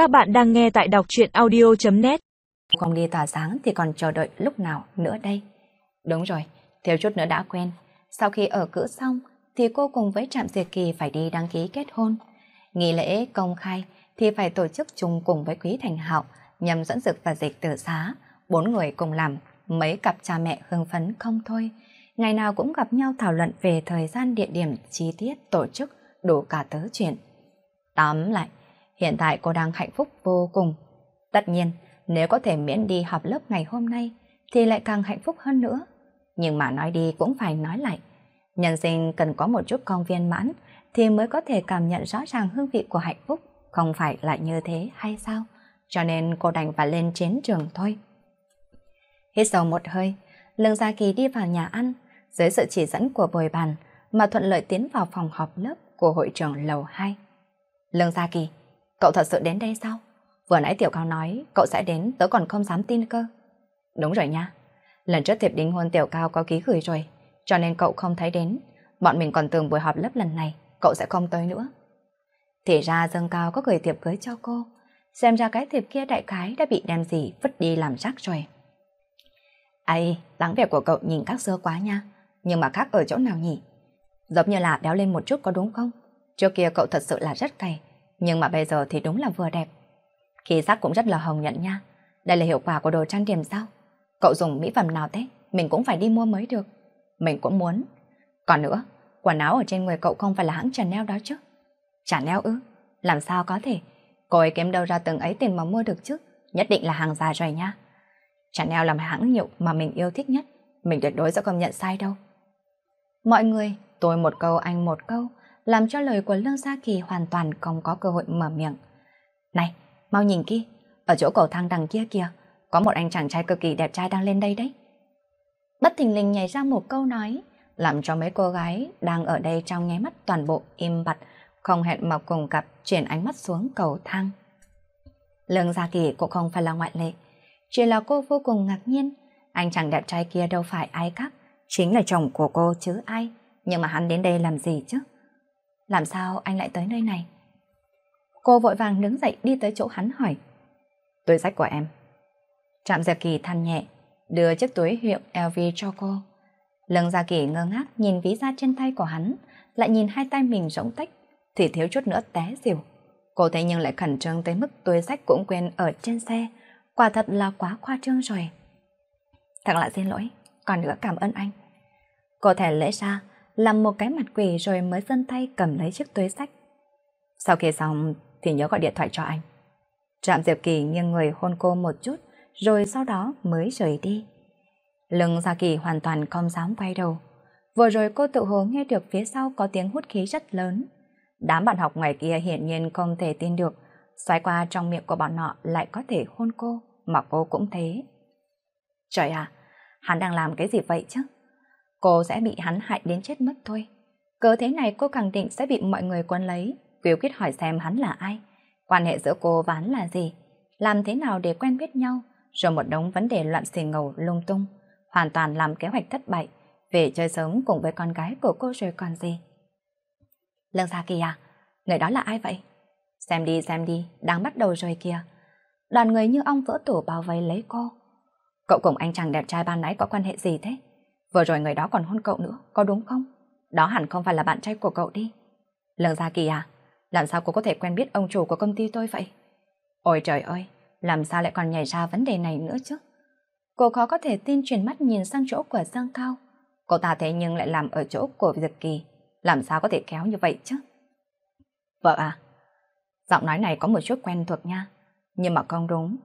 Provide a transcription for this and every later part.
Các bạn đang nghe tại đọc truyện audio.net Không đi tỏa sáng thì còn chờ đợi lúc nào nữa đây? Đúng rồi, thiếu chút nữa đã quen. Sau khi ở cữ xong thì cô cùng với Trạm Diệt Kỳ phải đi đăng ký kết hôn. Nghỉ lễ công khai thì phải tổ chức chung cùng với Quý Thành Hạo nhằm dẫn dực và dịch tử xá. Bốn người cùng làm, mấy cặp cha mẹ hưng phấn không thôi. Ngày nào cũng gặp nhau thảo luận về thời gian địa điểm chi tiết tổ chức đủ cả tớ chuyện. Tóm lại, hiện tại cô đang hạnh phúc vô cùng. Tất nhiên, nếu có thể miễn đi học lớp ngày hôm nay, thì lại càng hạnh phúc hơn nữa. Nhưng mà nói đi cũng phải nói lại. Nhân sinh cần có một chút công viên mãn, thì mới có thể cảm nhận rõ ràng hương vị của hạnh phúc, không phải lại như thế hay sao? Cho nên cô đành phải lên chiến trường thôi. Hít sâu một hơi, Lương Gia Kỳ đi vào nhà ăn, dưới sự chỉ dẫn của bồi bàn, mà thuận lợi tiến vào phòng họp lớp của hội trưởng lầu 2. Lương Gia Kỳ, cậu thật sự đến đây sao? Vừa nãy Tiểu Cao nói cậu sẽ đến, tớ còn không dám tin cơ. Đúng rồi nha. Lần trước thiệp đính hôn Tiểu Cao có ký gửi rồi, cho nên cậu không thấy đến. Bọn mình còn tưởng buổi họp lớp lần này, cậu sẽ không tới nữa. Thì ra Dương Cao có gửi thiệp cưới cho cô, xem ra cái thiệp kia đại khái đã bị đem gì vứt đi làm rác rồi. Ây, đáng vẻ của cậu nhìn các xưa quá nha, nhưng mà khác ở chỗ nào nhỉ? Giống như là béo lên một chút có đúng không? Trước kia cậu thật sự là rất cày, nhưng mà bây giờ thì đúng là vừa đẹp. Khí sắc cũng rất là hồng nhận nha. Đây là hiệu quả của đồ trang điểm sao? Cậu dùng mỹ phẩm nào thế? Mình cũng phải đi mua mới được. Mình cũng muốn. Còn nữa, quần áo ở trên người cậu không phải là hãng Chanel đó chứ? Chanel ư? Làm sao có thể? Cô ấy kiếm đâu ra từng ấy tiền mà mua được chứ? Nhất định là hàng già rồi nha. Chanel là hãng hiệu mà mình yêu thích nhất. Mình tuyệt đối sẽ không nhận sai đâu. Mọi người, tôi một câu anh một câu, làm cho lời của Lương Gia Kỳ hoàn toàn không có cơ hội mở miệng. Này, mau nhìn kia, ở chỗ cầu thang đằng kia kìa, có một anh chàng trai cực kỳ đẹp trai đang lên đây đấy. Bất thình lình nhảy ra một câu nói, làm cho mấy cô gái đang ở đây trong nháy mắt toàn bộ im bặt, không hẹn mà cùng cặp chuyển ánh mắt xuống cầu thang. Lương Gia Kỳ cũng không phải là ngoại lệ, chỉ là cô vô cùng ngạc nhiên, anh chàng đẹp trai kia đâu phải ai khác, chính là chồng của cô chứ ai, nhưng mà hắn đến đây làm gì chứ? Làm sao anh lại tới nơi này? Cô vội vàng đứng dậy đi tới chỗ hắn hỏi. Túi sách của em. Trạm Gia Kỳ than nhẹ, đưa chiếc túi hiệu LV cho cô. Lương Gia Kỳ ngơ ngác nhìn ví da trên tay của hắn, lại nhìn hai tay mình rỗng tách, thì thiếu chút nữa té xỉu. Cô thấy nhưng lại khẩn trương tới mức túi sách cũng quên ở trên xe, quả thật là quá khoa trương rồi. Thật là xin lỗi, còn nữa cảm ơn anh. Cô thẻ lễ ra, làm một cái mặt quỷ rồi mới dân tay cầm lấy chiếc túi sách. Sau khi xong thì nhớ gọi điện thoại cho anh. Trạm Diệp Kỳ nghiêng người hôn cô một chút, rồi sau đó mới rời đi. Lưng Gia Kỳ hoàn toàn không dám quay đầu. Vừa rồi cô tự hồ nghe được phía sau có tiếng hút khí rất lớn. Đám bạn học ngoài kia hiển nhiên không thể tin được, xoay qua trong miệng của bọn họ lại có thể hôn cô, mà cô cũng thế. Trời à, hắn đang làm cái gì vậy chứ? Cô sẽ bị hắn hại đến chết mất thôi. Cớ thế này cô khẳng định sẽ bị mọi người quân lấy, quyếu quyết hỏi xem hắn là ai, quan hệ giữa cô và hắn là gì, làm thế nào để quen biết nhau, rồi một đống vấn đề loạn xì ngầu lung tung, hoàn toàn làm kế hoạch thất bại, về chơi sớm cùng với con gái của cô rồi còn gì. Lương Gia Kỳ à, người đó là ai vậy? Xem đi xem đi, đang bắt đầu rồi kìa. Đoàn người như ong vỡ tổ bao vây lấy cô. Cậu cùng anh chàng đẹp trai ban nãy có quan hệ gì thế? Vừa rồi người đó còn hôn cậu nữa, có đúng không? Đó hẳn không phải là bạn trai của cậu đi. Lương Gia Kỳ à, làm sao cô có thể quen biết ông chủ của công ty tôi vậy? Ôi trời ơi, làm sao lại còn nhảy ra vấn đề này nữa chứ? Cô khó có thể tin chuyển mắt nhìn sang chỗ của Giang Cao. Cô ta thế nhưng lại làm ở chỗ của Diệp Kỳ. Làm sao có thể kéo như vậy chứ? Vợ à, giọng nói này có một chút quen thuộc nha. Nhưng mà không đúng.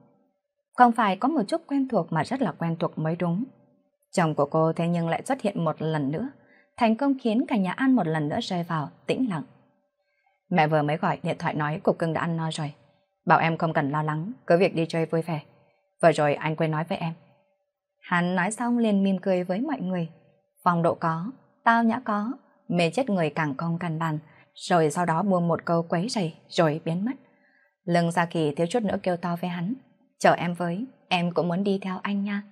Không phải có một chút quen thuộc mà rất là quen thuộc mới đúng. Chồng của cô thế nhưng lại xuất hiện một lần nữa, thành công khiến cả nhà ăn một lần nữa rơi vào tĩnh lặng. Mẹ vừa mới gọi điện thoại nói cục cưng đã ăn no rồi. Bảo em không cần lo lắng, cứ việc đi chơi vui vẻ. Vừa rồi anh quên nói với em. Hắn nói xong liền mỉm cười với mọi người. Phong độ có, tao nhã có, mê chết người càng không cần bàn, rồi sau đó buông một câu quấy rầy rồi biến mất. Lưng Gia Kỳ thiếu chút nữa kêu to với hắn. Chờ em với, em cũng muốn đi theo anh nha.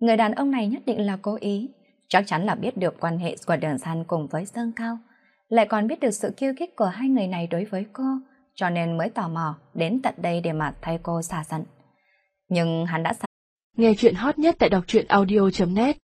Người đàn ông này nhất định là cố ý, chắc chắn là biết được quan hệ của Đường San cùng với sơn Cao, lại còn biết được sự kiêu khích của hai người này đối với cô, cho nên mới tò mò đến tận đây để mà thay cô xả giận. Nhưng hắn đã Nghe chuyện hot nhất tại đọc truyện audio.net